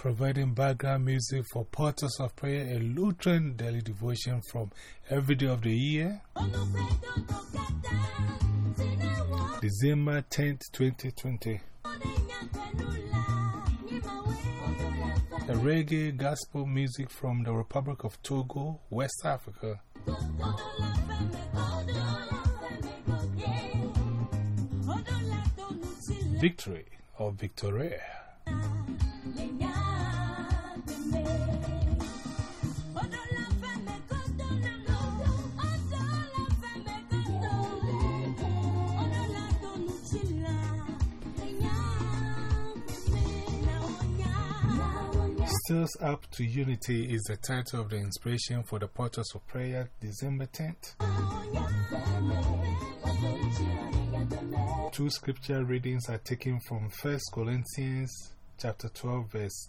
providing background music for Portals of Prayer, a Lutheran daily devotion from every day of the year. December 10th, 2020. A reggae gospel music from the Republic of Togo, West Africa. Victory or Victoria. Stir Us Up to Unity is the title of the inspiration for the Portals of Prayer, December 10th. Two scripture readings are taken from 1 Corinthians chapter 12, verse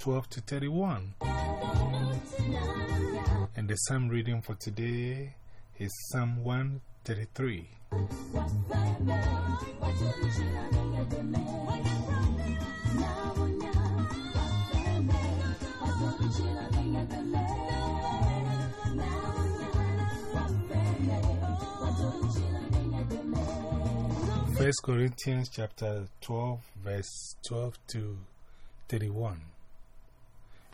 12 to 31. And the psalm reading for today is Psalm 133. First Corinthians chapter 12, verse 12 to 31.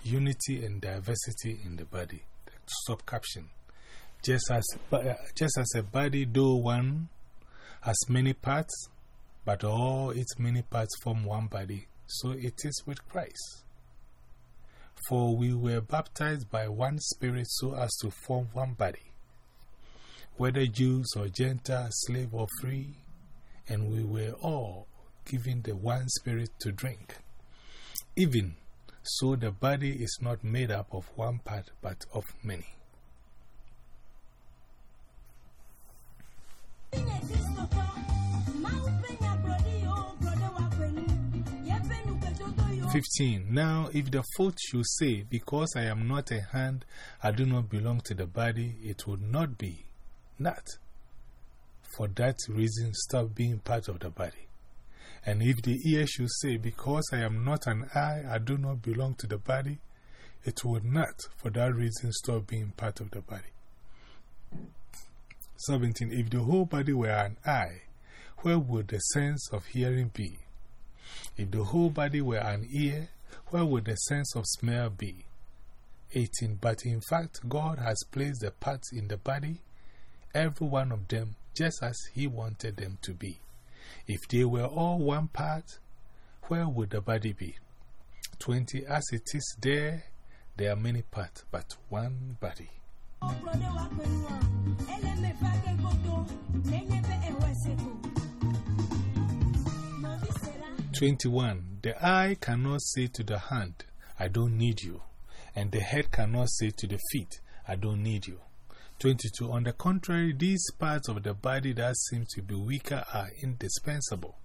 Unity and diversity in the body. Sub caption. Just as, just as a body, though one has many parts, but all its many parts form one body, so it is with Christ. For we were baptized by one Spirit so as to form one body, whether Jews or Gentiles, slave or free, and we were all given the one Spirit to drink. Even so, the body is not made up of one part but of many. Fifteen. Now, if the foot should say, Because I am not a hand, I do not belong to the body, it would not be. Not. For that reason, stop being part of the body. And if the ear should say, Because I am not an eye, I do not belong to the body, it would not, for that reason, stop being part of the body. 17. If the whole body were an eye, where would the sense of hearing be? If the whole body were an ear, where would the sense of smell be? 18. But in fact, God has placed the parts in the body, every one of them, just as He wanted them to be. If they were all one part, where would the body be? 20. As it is there, there are many parts, but one body. 21. The eye cannot say to the hand, I don't need you. And the head cannot say to the feet, I don't need you. 22. On the contrary, these parts of the body that seem to be weaker are indispensable.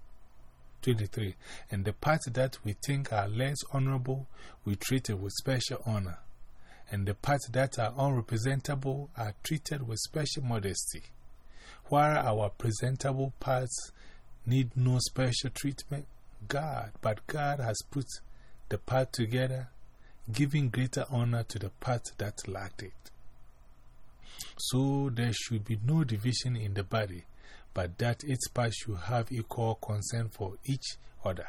23. And the parts that we think are less honorable, we treat with special honor. And the parts that are unrepresentable are treated with special modesty. While our presentable parts need no special treatment, God, but God has put the part together, giving greater honor to the part that lacked it. So there should be no division in the body, but that its parts should have equal concern for each other.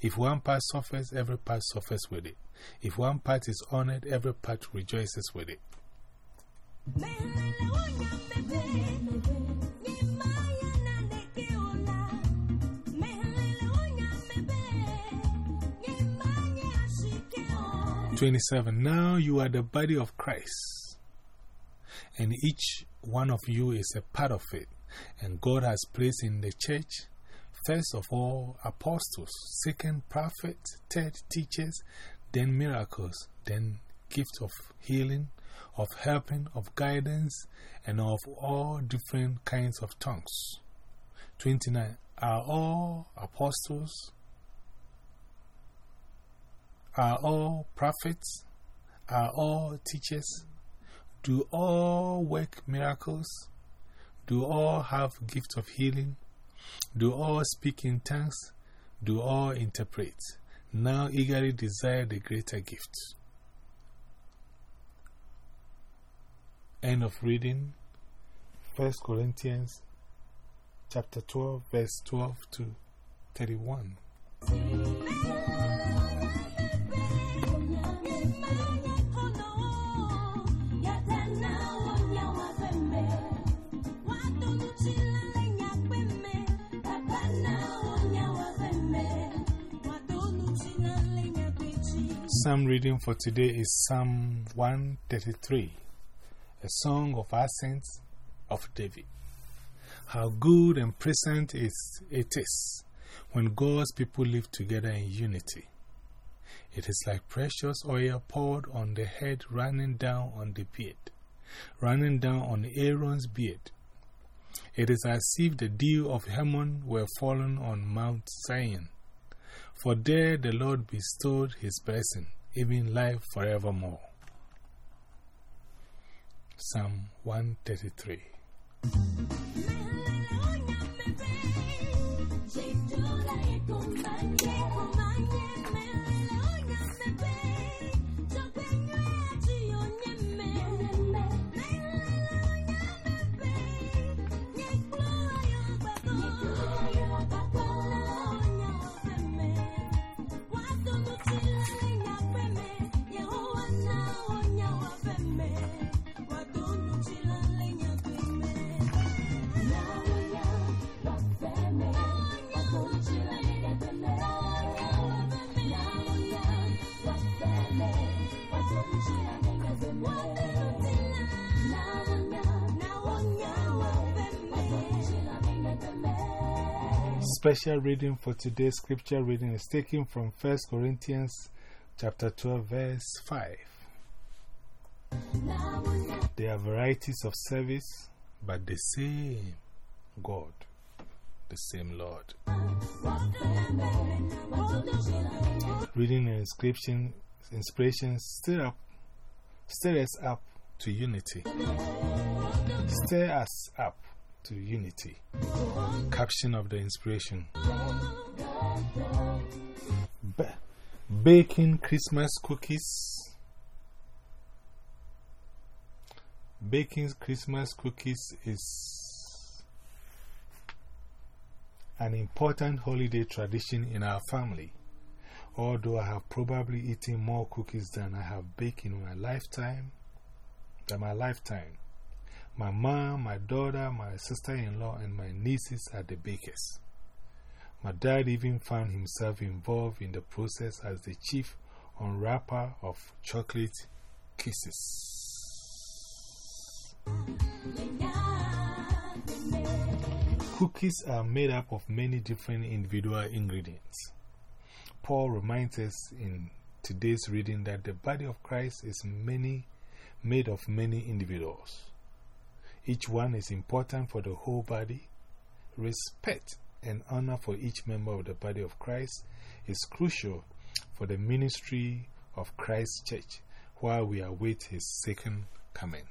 If one part suffers, every part suffers with it. If one part is honored, every part rejoices with it. 27. Now you are the body of Christ, and each one of you is a part of it. And God has placed in the church, first of all, apostles, second, prophets, third, teachers, then miracles, then gift of healing, of helping, of guidance, and of all different kinds of tongues. 29. Are all apostles? Are all prophets? Are all teachers? Do all work miracles? Do all have gifts of healing? Do all speak in tongues? Do all interpret? now eagerly desire the greater gift. End of reading 1 Corinthians chapter 12, verse 12 to 31. Psalm reading for today is Psalm 133, a song of ascents of David. How good and pleasant it is when God's people live together in unity. It is like precious oil poured on the head, running down on the beard, running down on Aaron's beard. It is as if the dew of Hermon were fallen on Mount Zion. For there the Lord bestowed his blessing, even life forevermore. Psalm 133 Special reading for today's scripture reading is taken from 1 Corinthians chapter 12, verse 5. There are varieties of service, but the same God, the same Lord. Reading and inscription, inspiration stir, up, stir us up to unity. Stir us up to unity. Caption of the inspiration ba Baking Christmas cookies. Baking Christmas cookies is an important holiday tradition in our family. Although I have probably eaten more cookies than I have baked in my lifetime, than my lifetime. My mom, my daughter, my sister in law, and my nieces are the bakers. My dad even found himself involved in the process as the chief unwrapper of chocolate kisses. Cookies are made up of many different individual ingredients. Paul reminds us in today's reading that the body of Christ is many, made of many individuals. Each one is important for the whole body. Respect and honor for each member of the body of Christ is crucial for the ministry of Christ's church while we await his second coming.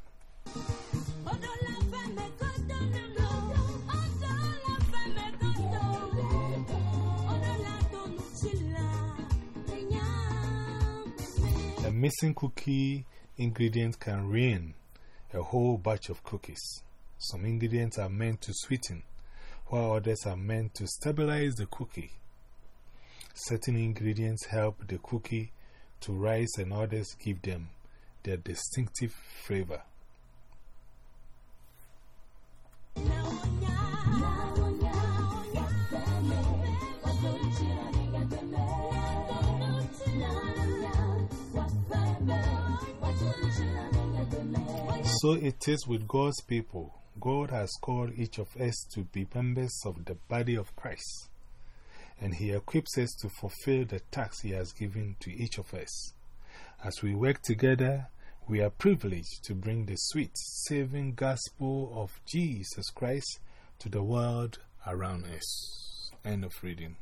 A missing cookie ingredient can ruin a whole batch of cookies. Some ingredients are meant to sweeten, while others are meant to stabilize the cookie. Certain ingredients help the cookie to rise, and others give them their distinctive flavor. So it is with God's people. God has called each of us to be members of the body of Christ, and He equips us to fulfill the task He has given to each of us. As we work together, we are privileged to bring the sweet, saving gospel of Jesus Christ to the world around us. End of reading.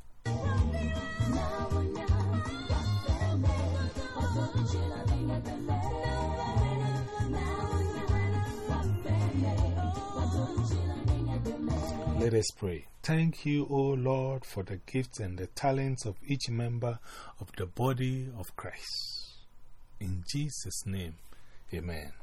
Let us pray. Thank you, O Lord, for the gifts and the talents of each member of the body of Christ. In Jesus' name, amen.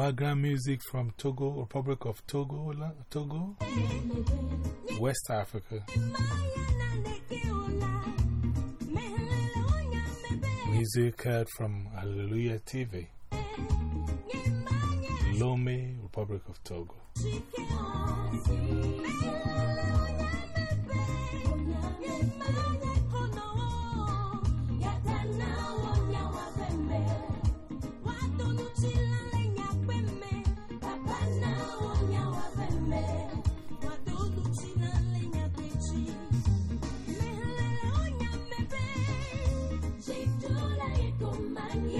Background music from Togo, Republic of Togo, Togo, West Africa. Music heard from Hallelujah TV, Lome, Republic of Togo. tu mañana.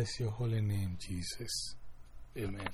Bless your holy name, Jesus. Amen.